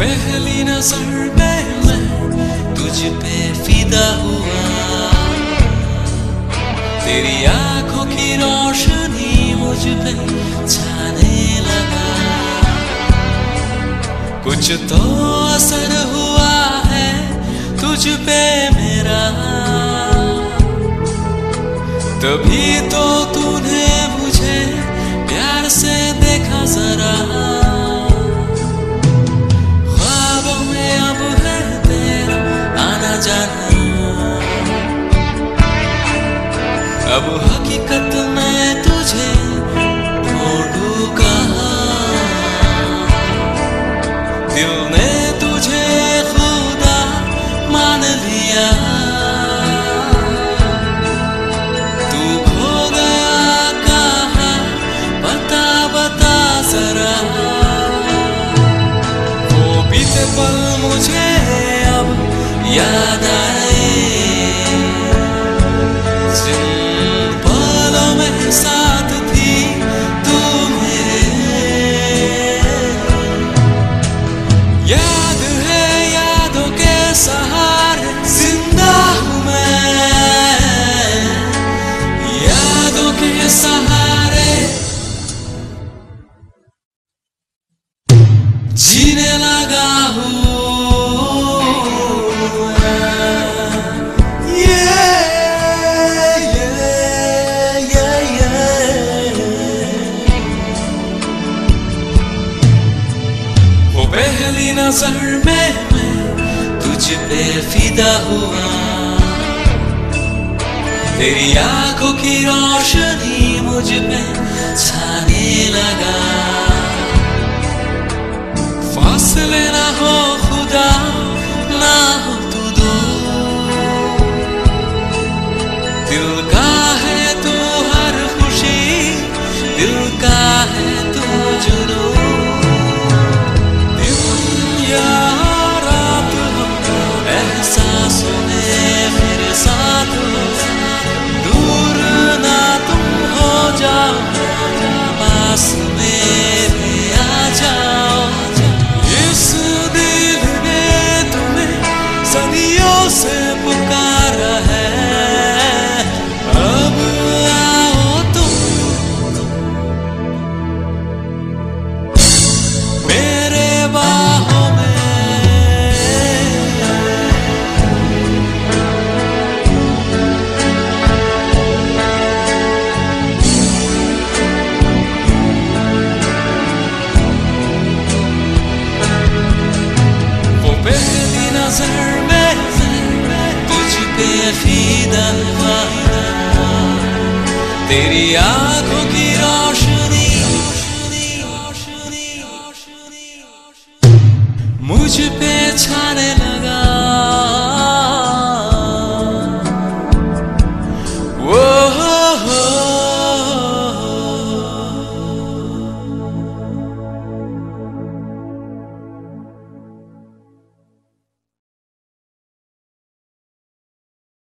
पहली नज़र में मैं तुझ पे फिदा हुआ। तेरी आँखों की रोशनी मुझ पे छाने लगा। कुछ तो असर हुआ है तुझ पे मेरा। तभी तो तूने मुझे प्यार से देखा जरा। अब हकीकत में तुझे ढूंढू कहाँ? दिल ने तुझे खुदा मान लिया। तू खो गया कहाँ? बता बता जरा। वो बीते पल मुझे अब याद आए। पहली नज़र में मैं तुझ पे फिदा हुआ। तेरी आँखों की रोशनी मुझ पे छाने लगा। फासले ना हो खुदा, ना हो तू दो। दिल का है तू हर खुशी, दिल का है पहली नज़र में तुझ पे फीदा हुआ तेरी आँखों की रोशनी। मुझ पे छाने लगा